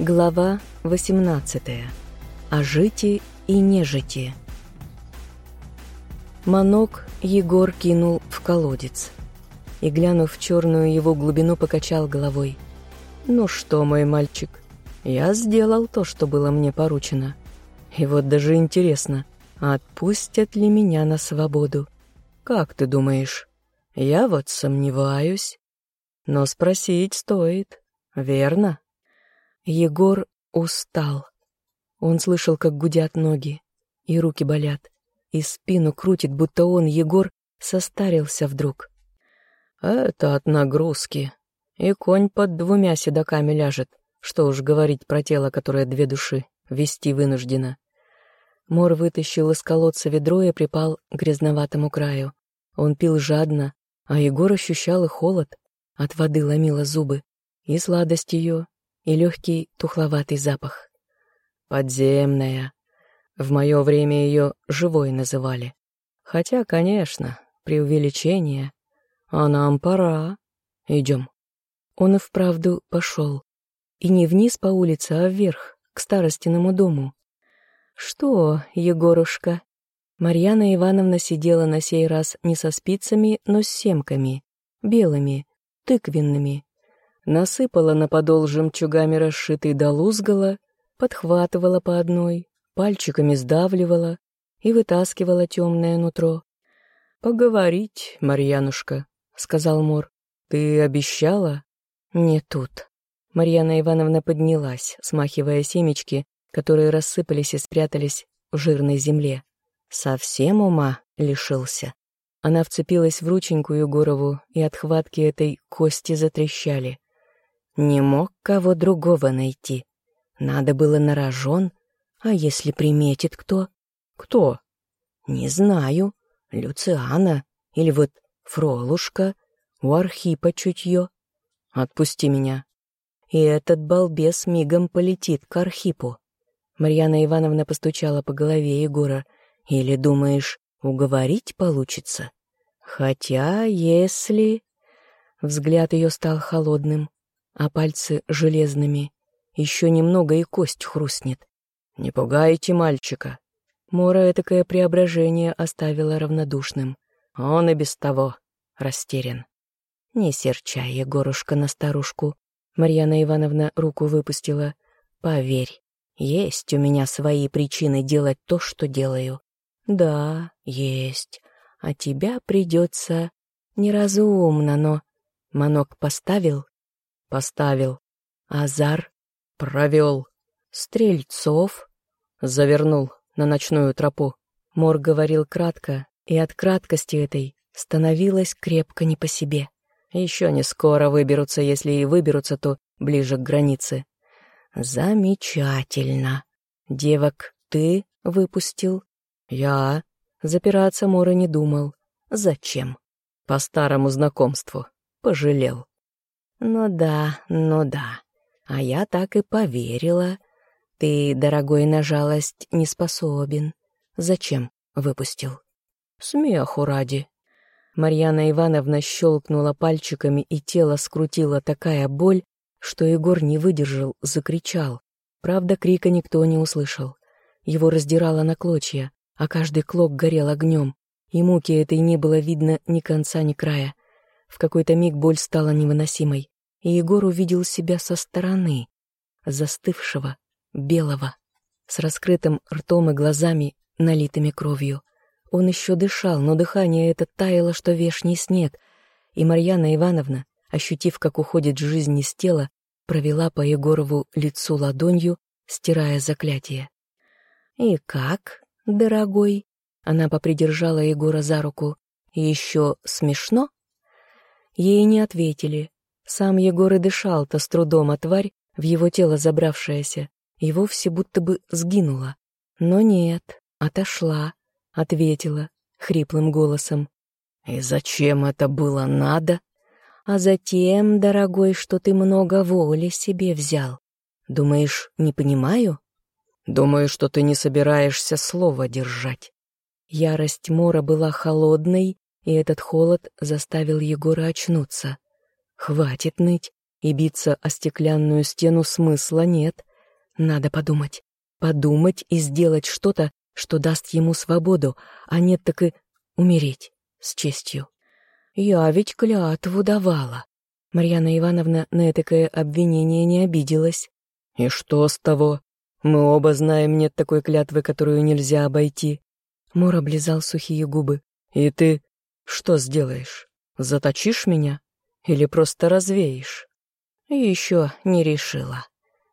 Глава 18. О жите и нежити. Манок Егор кинул в колодец и, глянув в черную его глубину, покачал головой. «Ну что, мой мальчик, я сделал то, что было мне поручено. И вот даже интересно, отпустят ли меня на свободу? Как ты думаешь? Я вот сомневаюсь. Но спросить стоит, верно?» Егор устал. Он слышал, как гудят ноги, и руки болят, и спину крутит, будто он, Егор, состарился вдруг. «Это от нагрузки. И конь под двумя седоками ляжет. Что уж говорить про тело, которое две души вести вынуждено». Мор вытащил из колодца ведро и припал к грязноватому краю. Он пил жадно, а Егор ощущал и холод. От воды ломило зубы, и сладость ее, и легкий тухловатый запах. Подземная. В мое время ее живой называли. Хотя, конечно, преувеличение. А нам пора. Идем. Он и вправду пошел. И не вниз по улице, а вверх, к старостиному дому. «Что, Егорушка?» Марьяна Ивановна сидела на сей раз не со спицами, но с семками, белыми, тыквенными, насыпала на подол жемчугами расшитый до лузгала, подхватывала по одной, пальчиками сдавливала и вытаскивала темное нутро. «Поговорить, Марьянушка», — сказал Мор. «Ты обещала?» «Не тут». Марьяна Ивановна поднялась, смахивая семечки, которые рассыпались и спрятались в жирной земле. Совсем ума лишился. Она вцепилась в рученьку Егорову, и отхватки этой кости затрещали. Не мог кого другого найти. Надо было на рожон. А если приметит кто? Кто? Не знаю. Люциана. Или вот Фролушка. У Архипа чутье. Отпусти меня. И этот балбес мигом полетит к Архипу. Марьяна Ивановна постучала по голове Егора. Или думаешь, уговорить получится? Хотя, если... Взгляд ее стал холодным а пальцы железными. Еще немного и кость хрустнет. «Не пугайте мальчика!» Мора этакое преображение оставила равнодушным. Он и без того растерян. «Не серчай, Егорушка, на старушку!» Марьяна Ивановна руку выпустила. «Поверь, есть у меня свои причины делать то, что делаю. Да, есть. А тебя придется неразумно, но...» Манок поставил Поставил. Азар провел. Стрельцов завернул на ночную тропу. Мор говорил кратко, и от краткости этой становилось крепко не по себе. Еще не скоро выберутся, если и выберутся, то ближе к границе. Замечательно. Девок ты выпустил? Я. Запираться Мора не думал. Зачем? По старому знакомству. Пожалел. «Ну да, ну да. А я так и поверила. Ты, дорогой, на жалость не способен. Зачем выпустил?» «Смеху ради». Марьяна Ивановна щелкнула пальчиками, и тело скрутила такая боль, что Егор не выдержал, закричал. Правда, крика никто не услышал. Его раздирало на клочья, а каждый клок горел огнем, и муки этой не было видно ни конца, ни края. В какой-то миг боль стала невыносимой, и Егор увидел себя со стороны, застывшего, белого, с раскрытым ртом и глазами, налитыми кровью. Он еще дышал, но дыхание это таяло, что вешний снег, и Марьяна Ивановна, ощутив, как уходит жизнь из тела, провела по Егорову лицу ладонью, стирая заклятие. «И как, дорогой?» Она попридержала Егора за руку. «Еще смешно?» Ей не ответили. Сам Егор и дышал-то с трудом, а тварь, в его тело забравшаяся, и вовсе будто бы сгинула. Но нет, отошла, ответила хриплым голосом. «И зачем это было надо?» «А затем, дорогой, что ты много воли себе взял. Думаешь, не понимаю?» «Думаю, что ты не собираешься слова держать». Ярость Мора была холодной, и этот холод заставил Егора очнуться. Хватит ныть, и биться о стеклянную стену смысла нет. Надо подумать. Подумать и сделать что-то, что даст ему свободу, а нет так и умереть с честью. Я ведь клятву давала. Марьяна Ивановна на этакое обвинение не обиделась. И что с того? Мы оба знаем, нет такой клятвы, которую нельзя обойти. Мор облизал сухие губы. И ты что сделаешь? Заточишь меня? Или просто развеешь? Еще не решила.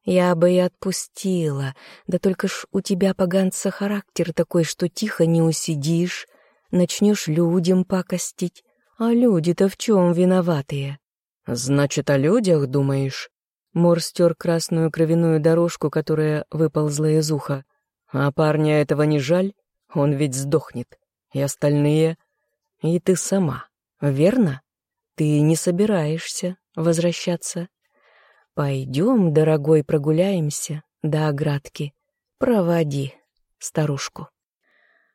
Я бы и отпустила, да только ж у тебя, поганца, характер такой, что тихо не усидишь, начнешь людям пакостить. А люди-то в чем виноватые? Значит, о людях думаешь? Мор стер красную кровяную дорожку, которая выползла из уха. А парня этого не жаль? Он ведь сдохнет. И остальные? И ты сама, верно? Ты не собираешься возвращаться? «Пойдем, дорогой, прогуляемся до оградки. Проводи старушку».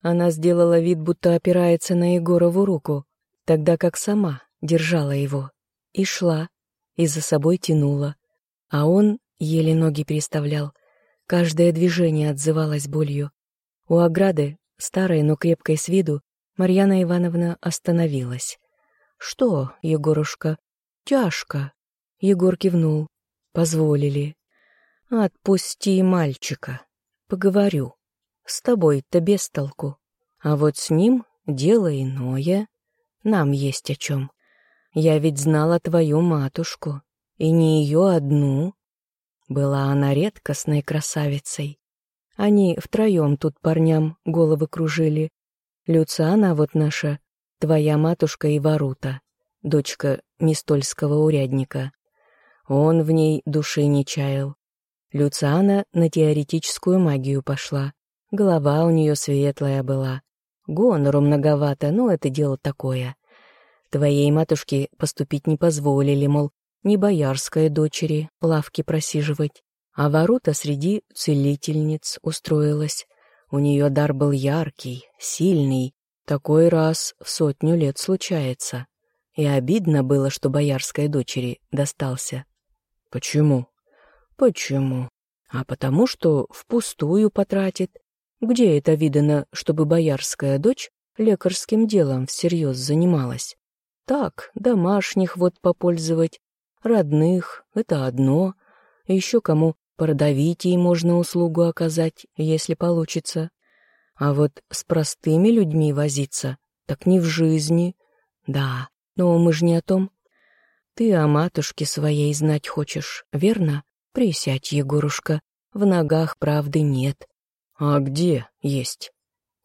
Она сделала вид, будто опирается на Егорову руку, тогда как сама держала его. И шла, и за собой тянула. А он еле ноги переставлял. Каждое движение отзывалось болью. У ограды, старой, но крепкой с виду, Марьяна Ивановна остановилась. «Что, Егорушка, тяжко?» Егор кивнул, Позволили. Отпусти мальчика. Поговорю. С тобой-то без толку. А вот с ним дело иное. Нам есть о чем. Я ведь знала твою матушку. И не ее одну. Была она редкостной красавицей. Они втроем тут парням головы кружили. Люциана вот наша, твоя матушка и Варута, дочка Мистольского урядника. Он в ней души не чаял. Люциана на теоретическую магию пошла. Голова у нее светлая была. Гонору многовато, но это дело такое. Твоей матушке поступить не позволили, мол, не боярской дочери лавки просиживать. А ворота среди целительниц устроилась. У нее дар был яркий, сильный. Такой раз в сотню лет случается. И обидно было, что боярской дочери достался. Почему? Почему? А потому что впустую потратит. Где это видано, чтобы боярская дочь лекарским делом всерьез занималась? Так, домашних вот попользовать, родных — это одно. Еще кому продавить ей можно услугу оказать, если получится. А вот с простыми людьми возиться, так не в жизни. Да, но мы же не о том. Ты о матушке своей знать хочешь, верно? Присядь, Егорушка, в ногах правды нет. А где есть?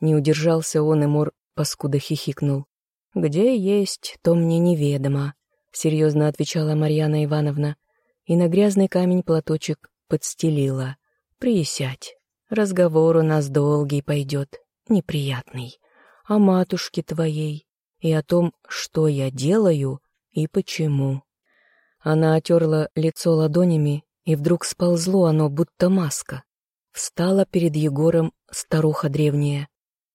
Не удержался он, и Мор паскуда хихикнул. Где есть, то мне неведомо, серьезно отвечала Марьяна Ивановна, и на грязный камень платочек подстелила. Присядь, разговор у нас долгий пойдет, неприятный. О матушке твоей и о том, что я делаю и почему. Она отерла лицо ладонями, и вдруг сползло оно, будто маска. Встала перед Егором старуха древняя.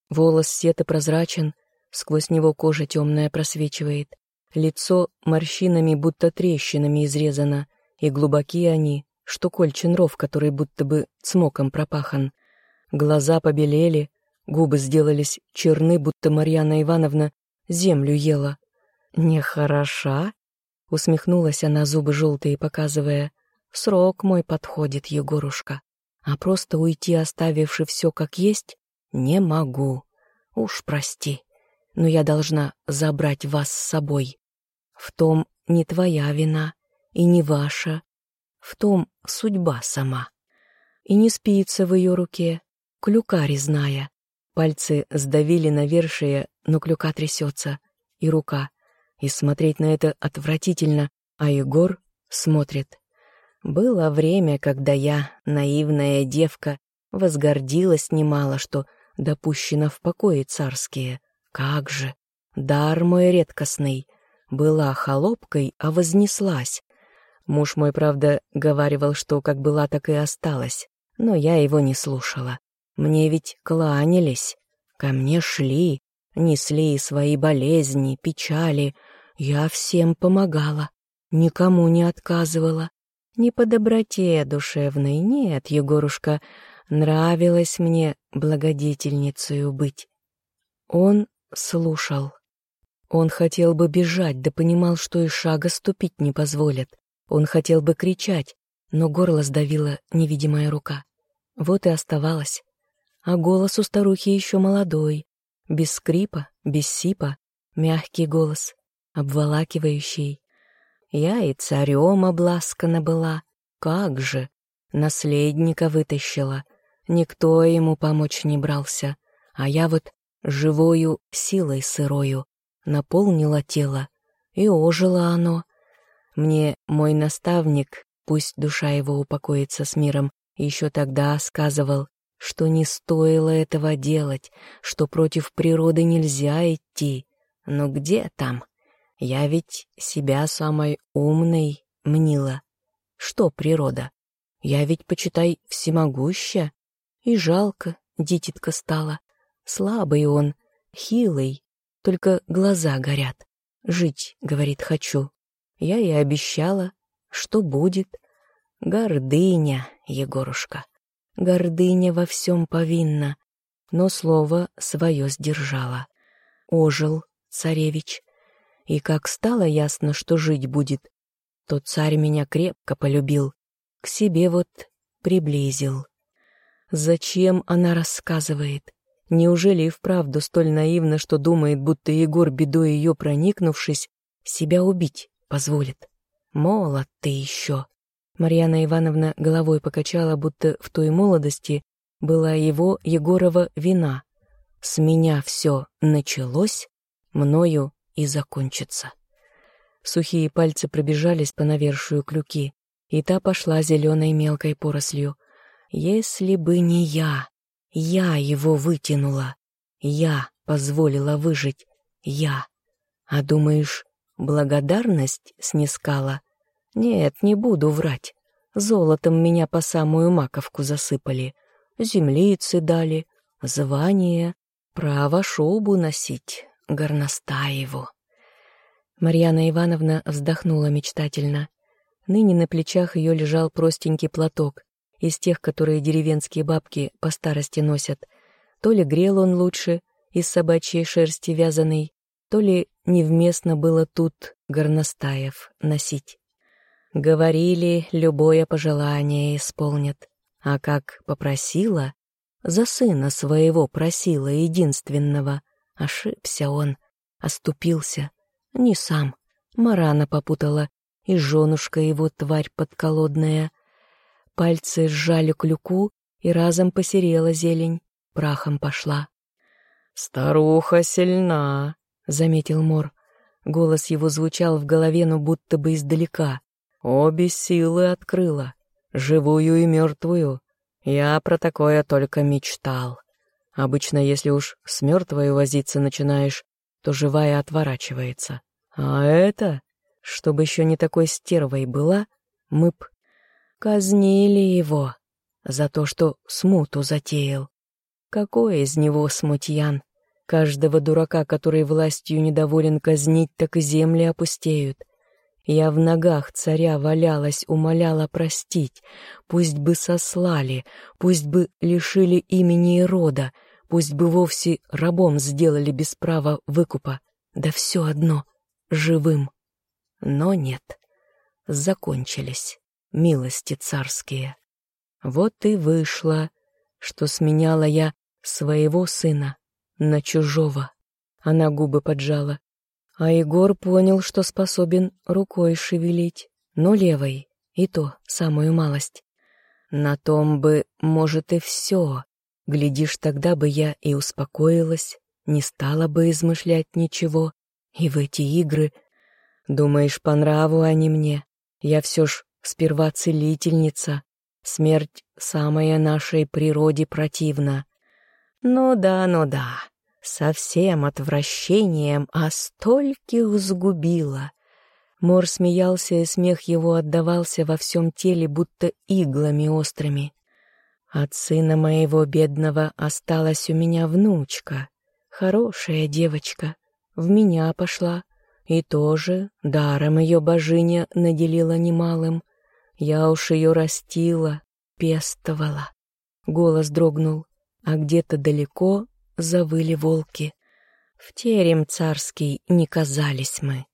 Волос сеты прозрачен, сквозь него кожа темная просвечивает. Лицо морщинами, будто трещинами изрезано, и глубокие они, что кольчин ров, который будто бы цмоком пропахан. Глаза побелели, губы сделались черны, будто Марьяна Ивановна землю ела. «Нехороша?» — усмехнулась она, зубы желтые показывая. «Срок мой подходит, Егорушка, а просто уйти, оставивши все как есть, не могу. Уж прости, но я должна забрать вас с собой. В том не твоя вина и не ваша, в том судьба сама. И не спится в ее руке, клюка резная. Пальцы сдавили навершие, но клюка трясется, и рука — и смотреть на это отвратительно, а Егор смотрит. Было время, когда я, наивная девка, возгордилась немало, что допущена в покое царские. Как же! Дар мой редкостный. Была холопкой, а вознеслась. Муж мой, правда, говаривал, что как была, так и осталась, но я его не слушала. Мне ведь кланялись, ко мне шли, несли свои болезни, печали, я всем помогала, никому не отказывала. Не по доброте душевной, нет, Егорушка, нравилось мне благодетельницею быть. Он слушал. Он хотел бы бежать, да понимал, что и шага ступить не позволят. Он хотел бы кричать, но горло сдавила невидимая рука. Вот и оставалось. А голос у старухи еще молодой, без скрипа, без сипа, мягкий голос, обволакивающий. Я и царем обласкана была, как же, наследника вытащила. Никто ему помочь не брался, а я вот живою силой сырою наполнила тело, и ожило оно. Мне мой наставник, пусть душа его упокоится с миром, еще тогда сказывал, что не стоило этого делать, что против природы нельзя идти. Но где там? Я ведь себя самой умной мнила. Что природа? Я ведь, почитай, всемогуща. И жалко, дитятка стала. Слабый он, хилый, только глаза горят. Жить, говорит, хочу. Я и обещала, что будет. Гордыня, Егорушка. Гордыня во всем повинна, но слово свое сдержала. Ожил царевич. И как стало ясно, что жить будет, то царь меня крепко полюбил, к себе вот приблизил. Зачем она рассказывает? Неужели и вправду столь наивно, что думает, будто Егор, бедой ее проникнувшись, себя убить позволит? Молод ты еще. Марьяна Ивановна головой покачала, будто в той молодости была его, Егорова, вина. С меня все началось, мною и закончится. Сухие пальцы пробежались по навершию клюки, и та пошла зеленой мелкой порослью. Если бы не я, я его вытянула, я позволила выжить, я. А думаешь, благодарность снискала? Нет, не буду врать. Золотом меня по самую маковку засыпали, землицы дали, звание, право шубу носить, горностаеву. Марьяна Ивановна вздохнула мечтательно. Ныне на плечах ее лежал простенький платок, из тех, которые деревенские бабки по старости носят. То ли грел он лучше, из собачьей шерсти вязаный, то ли невместно было тут горностаев носить. Говорили, любое пожелание исполнят, а как попросила, за сына своего просила единственного, ошибся он, оступился, не сам, Марана попутала, и женушка его тварь подколодная. Пальцы сжали клюку, и разом посерела зелень, прахом пошла. «Старуха сильна», — заметил Мор. Голос его звучал в голове, но будто бы издалека. «Обе силы открыла, живую и мертвую. Я про такое только мечтал. Обычно, если уж с мертвой возиться начинаешь, то живая отворачивается. А это, чтобы еще не такой стервой была, мы б казнили его за то, что смуту затеял. Какой из него смутьян? Каждого дурака, который властью недоволен казнить, так и земли опустеют. Я в ногах царя валялась, умоляла простить. Пусть бы сослали, пусть бы лишили имени и рода, пусть бы вовсе рабом сделали без права выкупа. Да все одно, живым. Но нет, закончились милости царские. Вот и вышло, что сменяла я своего сына на чужого. Она губы поджала. А Егор понял, что способен рукой шевелить, но левой, и то самую малость. На том бы, может, и все. Глядишь, тогда бы я и успокоилась, не стала бы измышлять ничего, и в эти игры... Думаешь, по нраву они мне? Я все ж сперва целительница. Смерть самая нашей природе противна. Ну да, ну да, со всем отвращением, а стольких сгубила. Мор смеялся, и смех его отдавался во всем теле, будто иглами острыми. От сына моего бедного осталась у меня внучка, хорошая девочка, в меня пошла, и тоже даром ее божиня наделила немалым. Я уж ее растила, пестовала. Голос дрогнул, а где-то далеко завыли волки. В терем царский не казались мы,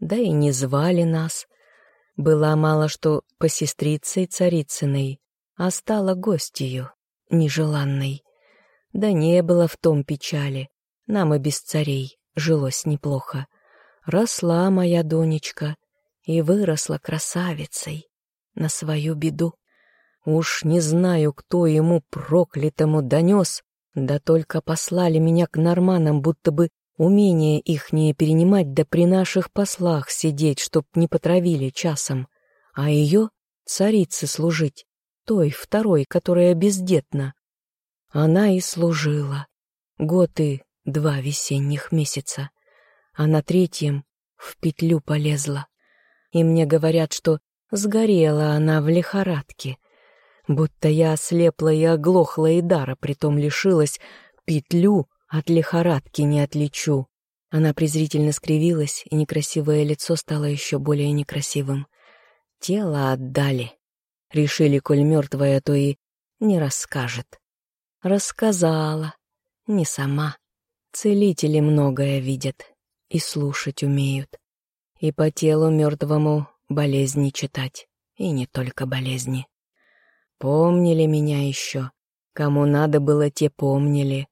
да и не звали нас. Была мало что посестрицей царицыной, а стала гостью нежеланной. Да не было в том печали, нам и без царей жилось неплохо. Росла моя донечка и выросла красавицей на свою беду. Уж не знаю, кто ему проклятому донес, да только послали меня к норманам, будто бы умение ихнее перенимать, да при наших послах сидеть, чтоб не потравили часом, а ее царице служить, той второй, которая бездетна. Она и служила. Год и два весенних месяца. А на третьем в петлю полезла. И мне говорят, что сгорела она в лихорадке. Будто я ослепла и оглохла и дара, притом лишилась. Петлю от лихорадки не отличу. Она презрительно скривилась, и некрасивое лицо стало еще более некрасивым. Тело отдали. Решили, коль мертвая, то и не расскажет. Рассказала. Не сама. Целители многое видят и слушать умеют. И по телу мертвому болезни читать, и не только болезни. Помнили меня еще. Кому надо было, те помнили.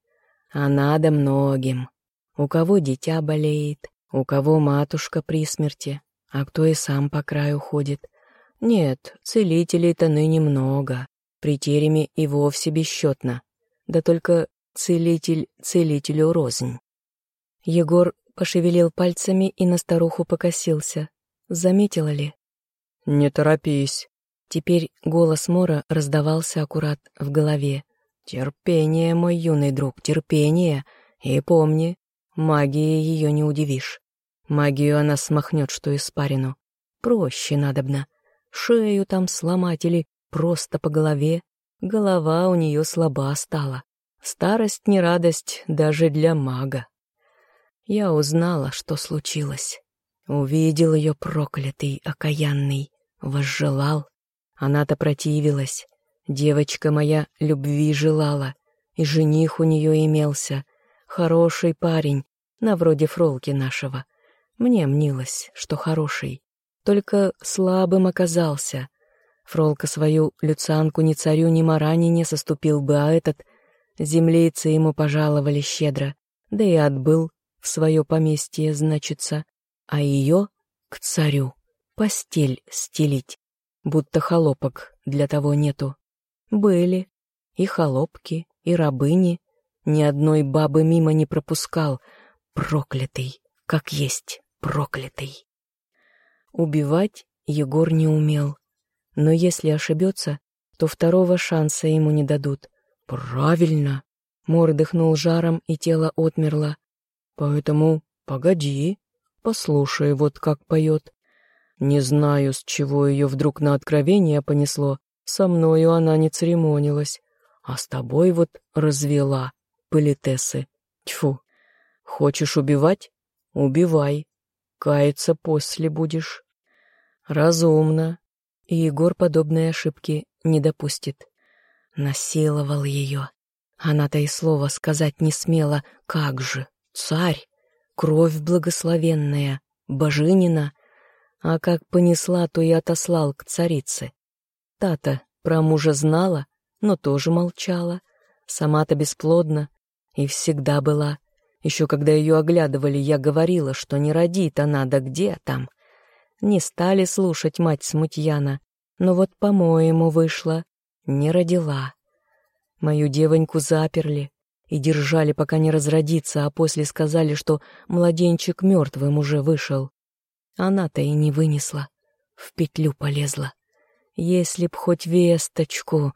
А надо многим. У кого дитя болеет, у кого матушка при смерти, а кто и сам по краю ходит. Нет, целителей-то ныне много, при тереме и вовсе бесчетно. Да только целитель целителю рознь. Егор пошевелил пальцами и на старуху покосился. Заметила ли? «Не торопись». Теперь голос Мора раздавался аккурат в голове. «Терпение, мой юный друг, терпение. И помни, магией ее не удивишь. Магию она смахнет, что испарину. Проще надобно. Шею там сломать или просто по голове. Голова у нее слаба стала. Старость не радость даже для мага. Я узнала, что случилось. Увидел ее проклятый, окаянный, возжелал. Она-то противилась. Девочка моя любви желала, и жених у нее имелся. Хороший парень, на вроде Фролки нашего. Мне мнилось, что хороший. Только слабым оказался. Фролка свою люцанку ни царю, ни Маране не соступил бы, а этот... Землейцы ему пожаловали щедро, да и отбыл в свое поместье, значится, а ее к царю постель стелить, будто холопок для того нету. Были и холопки, и рабыни, ни одной бабы мимо не пропускал, проклятый, как есть проклятый. Убивать Егор не умел, но если ошибется, то второго шанса ему не дадут. Правильно. Мор дыхнул жаром, и тело отмерло. Поэтому погоди, послушай, вот как поет. Не знаю, с чего ее вдруг на откровение понесло. Со мною она не церемонилась. А с тобой вот развела, политессы. Тьфу. Хочешь убивать? Убивай. Каяться после будешь. Разумно. И Егор подобной ошибки не допустит. Насиловал ее. Она-то и слова сказать не смела. Как же? Царь, кровь благословенная, божинина, а как понесла, то и отослал к царице. Та-то про мужа знала, но тоже молчала, сама-то бесплодна и всегда была. Еще когда ее оглядывали, я говорила, что не родит она, да где там. Не стали слушать мать Смутьяна, но вот, по-моему, вышла, не родила. Мою девоньку заперли, и держали, пока не разродится, а после сказали, что младенчик мертвым уже вышел. Она-то и не вынесла, в петлю полезла. Если б хоть весточку,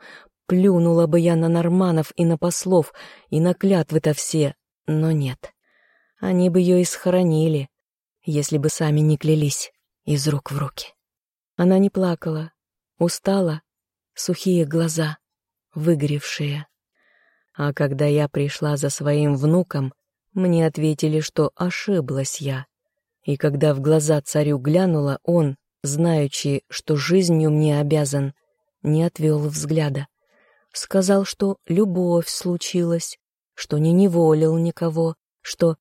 плюнула бы я на норманов и на послов, и на клятвы-то все, но нет. Они бы ее и схоронили, если бы сами не клялись из рук в руки. Она не плакала, устала, сухие глаза, выгоревшие. А когда я пришла за своим внуком, мне ответили, что ошиблась я. И когда в глаза царю глянула, он, знаючи, что жизнью мне обязан, не отвел взгляда. Сказал, что любовь случилась, что не неволил никого, что...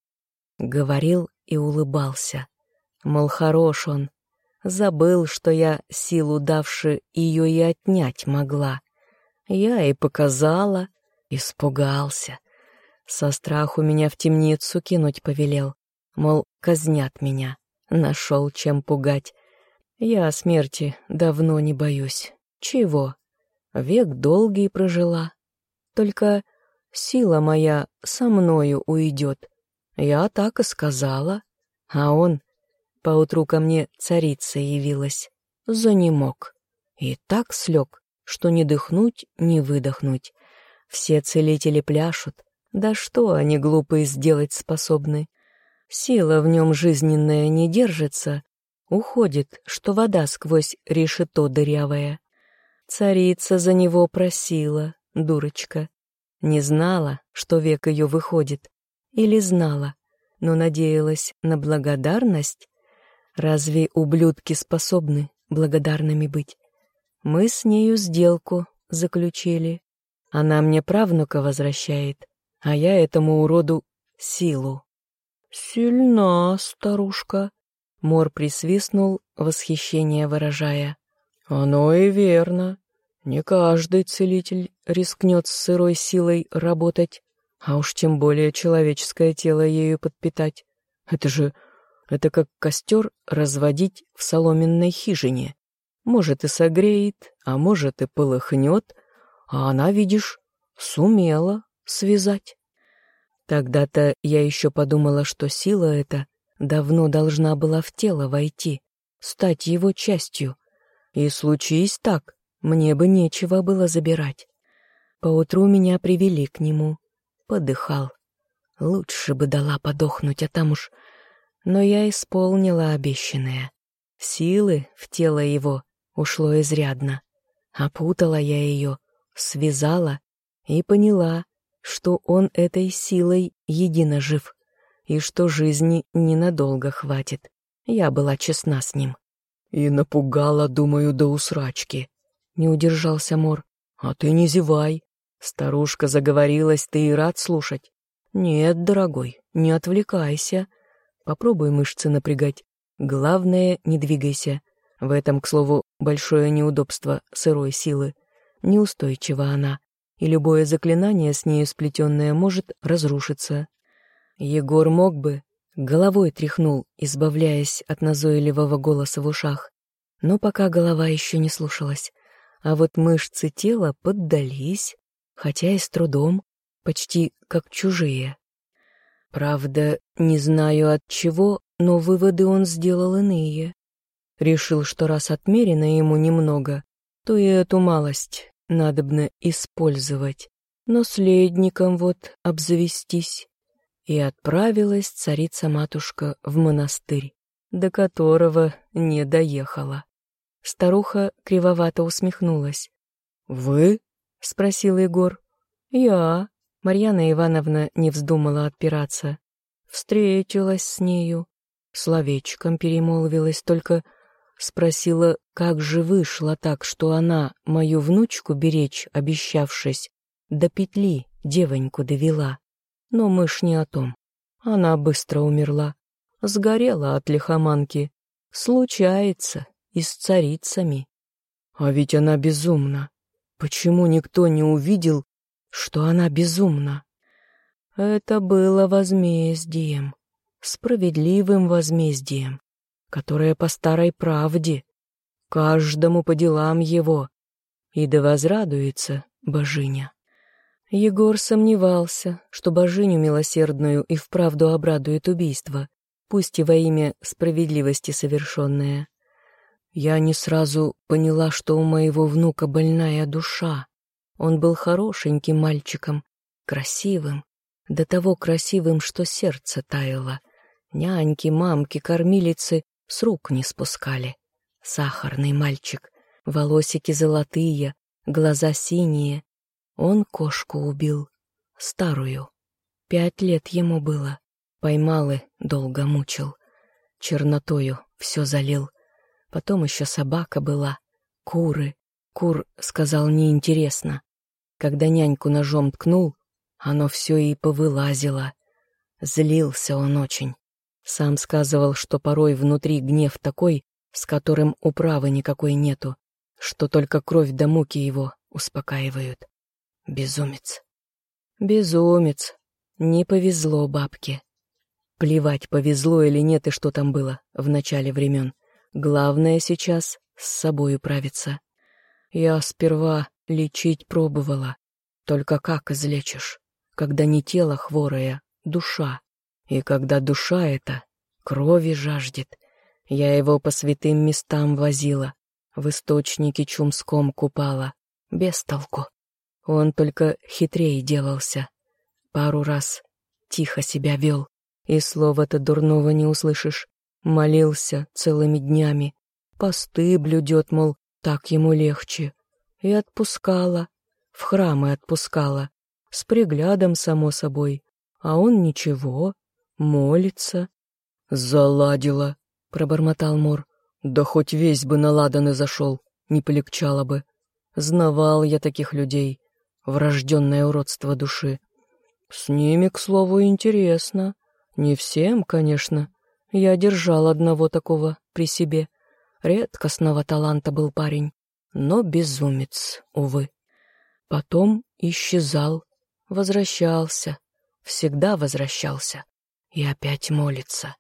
Говорил и улыбался. Мол, хорош он. Забыл, что я, силу давши, ее и отнять могла. Я и показала, испугался. Со страху меня в темницу кинуть повелел. Мол, казнят меня. Нашел, чем пугать. Я смерти давно не боюсь. Чего? Век долгий прожила. Только сила моя со мною уйдет. Я так и сказала. А он... Поутру ко мне царица явилась. Занемог. И так слег, что не дыхнуть, не выдохнуть. Все целители пляшут. Да что они глупые сделать способны? Сила в нем жизненная не держится, уходит, что вода сквозь решето дырявая. Царица за него просила, дурочка. Не знала, что век ее выходит, или знала, но надеялась на благодарность. Разве ублюдки способны благодарными быть? Мы с нею сделку заключили. Она мне правнука возвращает, а я этому уроду силу. «Сильна старушка», — Мор присвистнул, восхищение выражая. «Оно и верно. Не каждый целитель рискнет с сырой силой работать, а уж тем более человеческое тело ею подпитать. Это же... это как костер разводить в соломенной хижине. Может и согреет, а может и полыхнет, а она, видишь, сумела связать. Тогда-то я еще подумала, что сила эта давно должна была в тело войти, стать его частью. И случись так, мне бы нечего было забирать. Поутру меня привели к нему. Подыхал. Лучше бы дала подохнуть, а там уж... Но я исполнила обещанное. Силы в тело его ушло изрядно. Опутала я ее, связала и поняла, что он этой силой едино жив, и что жизни ненадолго хватит. Я была честна с ним. И напугала, думаю, до усрачки. Не удержался Мор. А ты не зевай. Старушка заговорилась, ты и рад слушать. Нет, дорогой, не отвлекайся. Попробуй мышцы напрягать. Главное, не двигайся. В этом, к слову, большое неудобство сырой силы. Неустойчива она и любое заклинание с нею сплетенное может разрушиться. Егор мог бы, головой тряхнул, избавляясь от назойливого голоса в ушах, но пока голова еще не слушалась, а вот мышцы тела поддались, хотя и с трудом, почти как чужие. Правда, не знаю от чего, но выводы он сделал иные. Решил, что раз отмерено ему немного, то и эту малость надобно использовать, наследником вот обзавестись. И отправилась царица-матушка в монастырь, до которого не доехала. Старуха кривовато усмехнулась. «Вы?» — спросил Егор. «Я». Марьяна Ивановна не вздумала отпираться. Встретилась с нею, словечком перемолвилась, только Спросила, как же вышло так, что она, мою внучку беречь, обещавшись, до петли девоньку довела. Но мышь не о том. Она быстро умерла. Сгорела от лихоманки. Случается и с царицами. А ведь она безумна. Почему никто не увидел, что она безумна? Это было возмездием, справедливым возмездием которая по старой правде, каждому по делам его, и да возрадуется божиня. Егор сомневался, что божиню милосердную и вправду обрадует убийство, пусть и во имя справедливости совершенное. Я не сразу поняла, что у моего внука больная душа. Он был хорошеньким мальчиком, красивым, до того красивым, что сердце таяло. Няньки, мамки, кормилицы с рук не спускали. Сахарный мальчик, волосики золотые, глаза синие. Он кошку убил, старую. Пять лет ему было. Поймал и долго мучил. Чернотою все залил. Потом еще собака была, куры. Кур сказал неинтересно. Когда няньку ножом ткнул, оно все и повылазило. Злился он очень. Сам сказывал, что порой внутри гнев такой, с которым управы никакой нету, что только кровь до муки его успокаивают. Безумец. Безумец. Не повезло бабке. Плевать, повезло или нет и что там было в начале времен. Главное сейчас с собой управиться. Я сперва лечить пробовала. Только как излечишь, когда не тело хворое, душа. И когда душа эта крови жаждет, я его по святым местам возила, в источнике чумском купала, без толку. Он только хитрее делался. Пару раз тихо себя вел, и слова-то дурного не услышишь. Молился целыми днями, посты блюдет, мол, так ему легче. И отпускала, в храмы отпускала, с приглядом, само собой. А он ничего, молится. «Заладила», — пробормотал Мор. «Да хоть весь бы на ладаны зашел, не полегчало бы. Знавал я таких людей, врожденное уродство души. С ними, к слову, интересно. Не всем, конечно. Я держал одного такого при себе. Редкостного таланта был парень, но безумец, увы. Потом исчезал, возвращался, всегда возвращался и опять молится.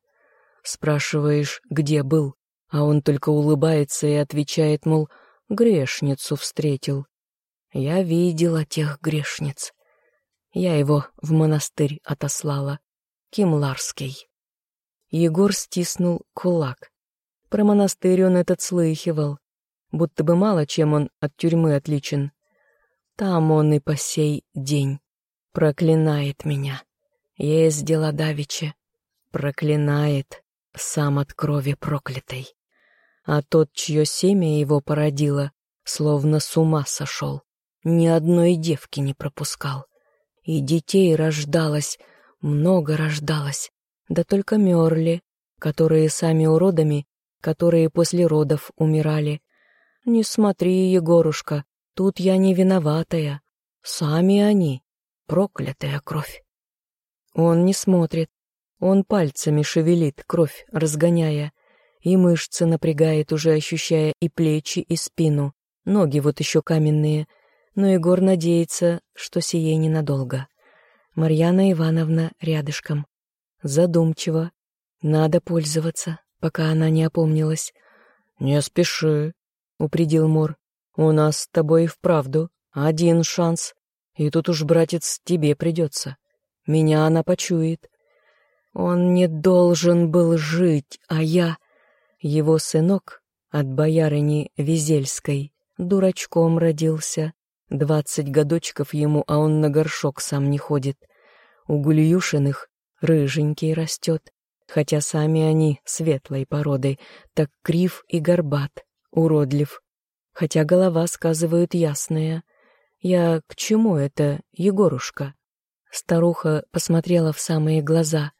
Спрашиваешь, где был, а он только улыбается и отвечает, мол, грешницу встретил. Я видела тех грешниц. Я его в монастырь отослала. Кимларский. Егор стиснул кулак. Про монастырь он этот слыхивал, будто бы мало чем он от тюрьмы отличен. Там он и по сей день проклинает меня. Ездила давеча, проклинает, сам от крови проклятой. А тот, чье семя его породило, словно с ума сошел, ни одной девки не пропускал. И детей рождалось, много рождалось, да только мерли, которые сами уродами, которые после родов умирали. Не смотри, Егорушка, тут я не виноватая. Сами они, проклятая кровь. Он не смотрит, он пальцами шевелит, кровь разгоняя, и мышцы напрягает, уже ощущая и плечи, и спину, ноги вот еще каменные, но Егор надеется, что сие ненадолго. Марьяна Ивановна рядышком. Задумчиво. Надо пользоваться, пока она не опомнилась. «Не спеши», — упредил Мор. «У нас с тобой вправду один шанс, и тут уж, братец, тебе придется. Меня она почует. Он не должен был жить, а я... Его сынок от боярыни Визельской дурачком родился. Двадцать годочков ему, а он на горшок сам не ходит. У Гульюшиных рыженький растет, хотя сами они светлой породы, так крив и горбат, уродлив. Хотя голова, сказывают, ясная. Я к чему это, Егорушка? Старуха посмотрела в самые глаза.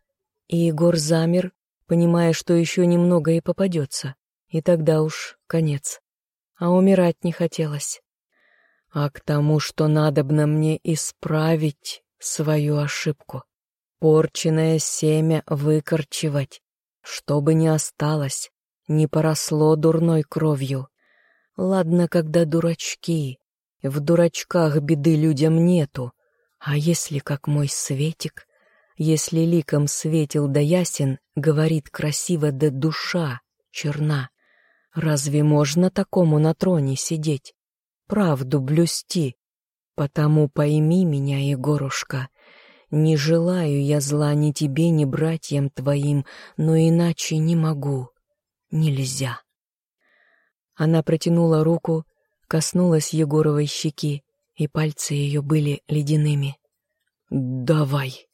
И Егор замер, понимая, что еще немного и попадется. И тогда уж конец. А умирать не хотелось. А к тому, что надобно мне исправить свою ошибку. Порченное семя выкорчевать, чтобы не осталось, не поросло дурной кровью. Ладно, когда дурачки. В дурачках беды людям нету. А если, как мой Светик, если ликом светил да ясен, говорит красиво да душа черна. Разве можно такому на троне сидеть? Правду блюсти. Потому пойми меня, Егорушка, не желаю я зла ни тебе, ни братьям твоим, но иначе не могу. Нельзя. Она протянула руку, коснулась Егоровой щеки, и пальцы ее были ледяными. «Давай!»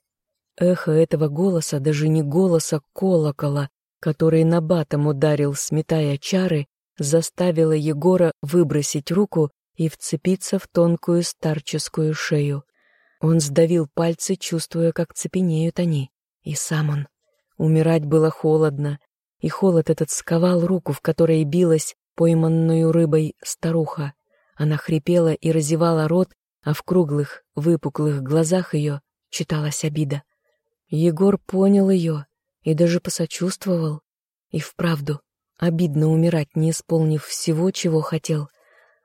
Эхо этого голоса, даже не голоса колокола, который на батом ударил, сметая чары, заставило Егора выбросить руку и вцепиться в тонкую старческую шею. Он сдавил пальцы, чувствуя, как цепенеют они. И сам он. Умирать было холодно. и холод этот сковал руку, в которой билась пойманную рыбой старуха. Она хрипела и разевала рот, а в круглых, выпуклых глазах ее читалась обида. Егор понял ее и даже посочувствовал. И вправду, обидно умирать, не исполнив всего, чего хотел.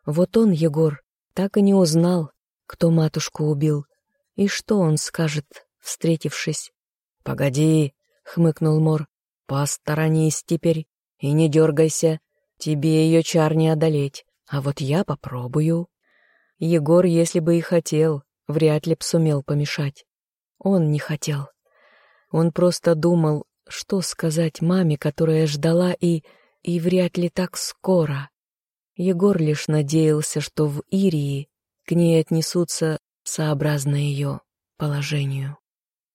Вот он, Егор, так и не узнал, кто матушку убил, и что он скажет, встретившись. «Погоди», — хмыкнул Мор, — «посторонись теперь и не дергайся, тебе ее чар не одолеть, а вот я попробую». Егор, если бы и хотел, вряд ли б сумел помешать. Он не хотел. Он просто думал, что сказать маме, которая ждала и... и вряд ли так скоро. Егор лишь надеялся, что в Ирии к ней отнесутся сообразно ее положению.